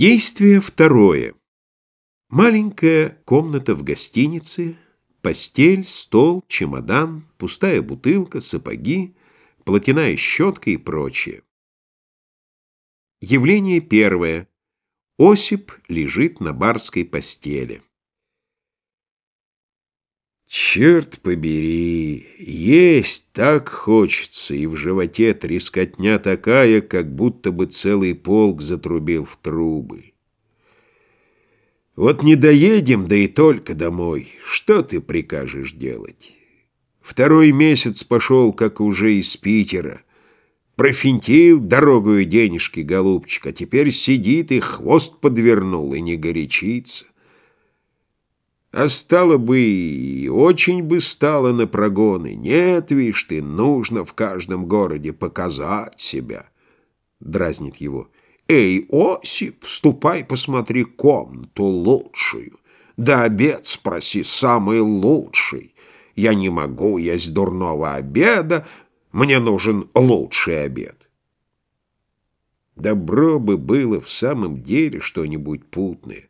Действие второе. Маленькая комната в гостинице, постель, стол, чемодан, пустая бутылка, сапоги, платяная щетка и прочее. Явление первое. Осип лежит на барской постели. Черт побери, есть так хочется, и в животе трескотня такая, как будто бы целый полк затрубил в трубы. Вот не доедем, да и только домой. Что ты прикажешь делать? Второй месяц пошел, как уже из Питера. Профинтил дорогую денежки, голубчик, а теперь сидит и хвост подвернул, и не горячится. А стало бы, и очень бы стало на прогоны. Нет, вишь ты, нужно в каждом городе показать себя. Дразнит его. Эй, Осип, ступай, посмотри комнату лучшую. Да обед спроси, самый лучший. Я не могу есть дурного обеда, мне нужен лучший обед. Добро бы было в самом деле что-нибудь путное.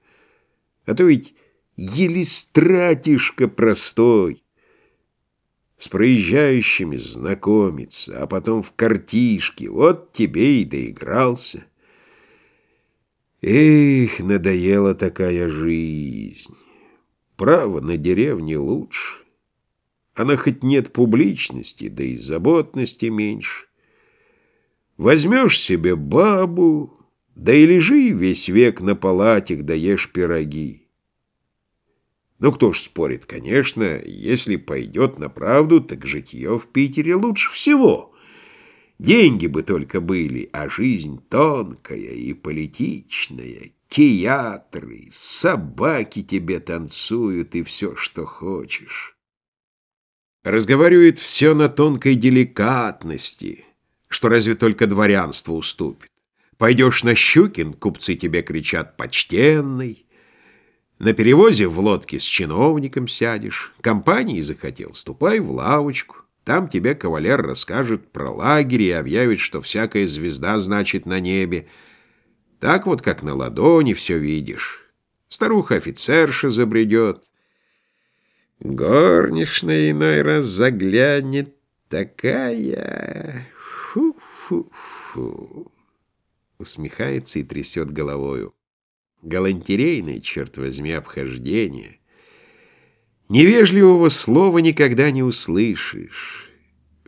А то ведь Елистратишка простой. С проезжающими знакомиться, а потом в картишке. Вот тебе и доигрался. Эх, надоела такая жизнь. Право, на деревне лучше. Она хоть нет публичности, да и заботности меньше. Возьмешь себе бабу, да и лежи весь век на палате, да ешь пироги. Ну, кто ж спорит, конечно, если пойдет на правду, так житье в Питере лучше всего. Деньги бы только были, а жизнь тонкая и политичная. Театры, собаки тебе танцуют и все, что хочешь. Разговаривает все на тонкой деликатности, что разве только дворянство уступит. Пойдешь на Щукин, купцы тебе кричат «почтенный». На перевозе в лодке с чиновником сядешь. Компании захотел, ступай в лавочку. Там тебе кавалер расскажет про лагерь и объявит, что всякая звезда значит на небе. Так вот, как на ладони, все видишь. Старуха-офицерша забредет. Горничная иной раз заглянет такая... Фу-фу-фу. Усмехается и трясет головою галантерейное, черт возьми, обхождение. Невежливого слова никогда не услышишь.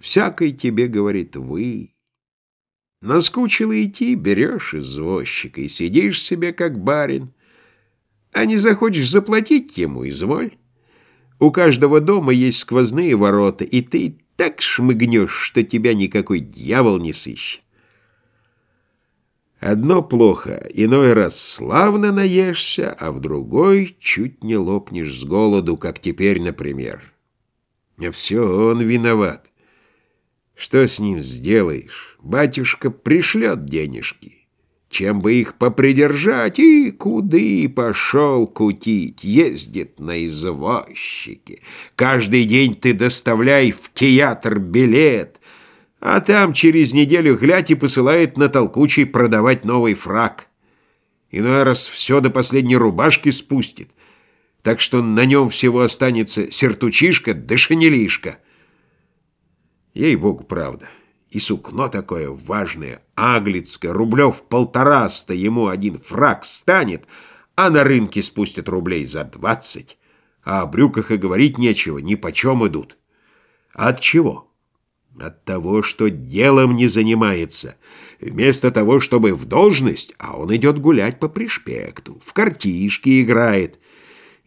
Всякой тебе говорит «вы». Наскучило идти, берешь извозчика и сидишь себе, как барин. А не захочешь заплатить ему, изволь. У каждого дома есть сквозные ворота, и ты так шмыгнешь, что тебя никакой дьявол не сыщет. Одно плохо, иной раз славно наешься, а в другой чуть не лопнешь с голоду, как теперь, например. А все он виноват. Что с ним сделаешь? Батюшка пришлет денежки. Чем бы их попридержать, и куды пошел кутить, ездит на извозчике. Каждый день ты доставляй в театр билет, а там через неделю глядь и посылает на толкучий продавать новый фраг. Иной раз все до последней рубашки спустит, так что на нем всего останется сертучишка да шинелишка. Ей-богу, правда. И сукно такое важное, аглицкое, рублев полтораста ему один фраг станет, а на рынке спустят рублей за двадцать, а о брюках и говорить нечего, ни почем идут. А от чего? От того, что делом не занимается. Вместо того, чтобы в должность, а он идет гулять по пришпекту, в картишки играет.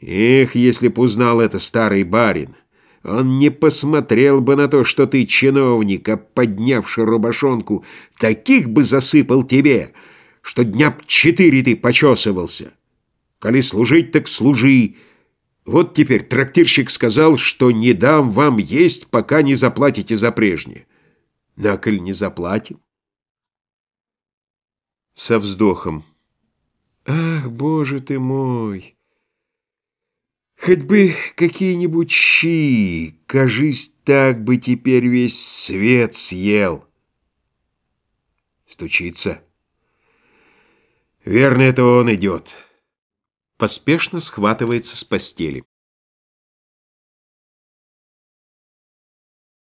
Эх, если б узнал это старый барин, он не посмотрел бы на то, что ты чиновник, а поднявший рубашонку, таких бы засыпал тебе, что дня б четыре ты почесывался. Коли служить, так служи, вот теперь трактирщик сказал, что не дам вам есть, пока не заплатите за прежнее. На коль не заплатим? Со вздохом. Ах, боже ты мой! Хоть бы какие-нибудь щи, кажись, так бы теперь весь свет съел. Стучится. Верно, это он идет. Поспешно схватывается с постели.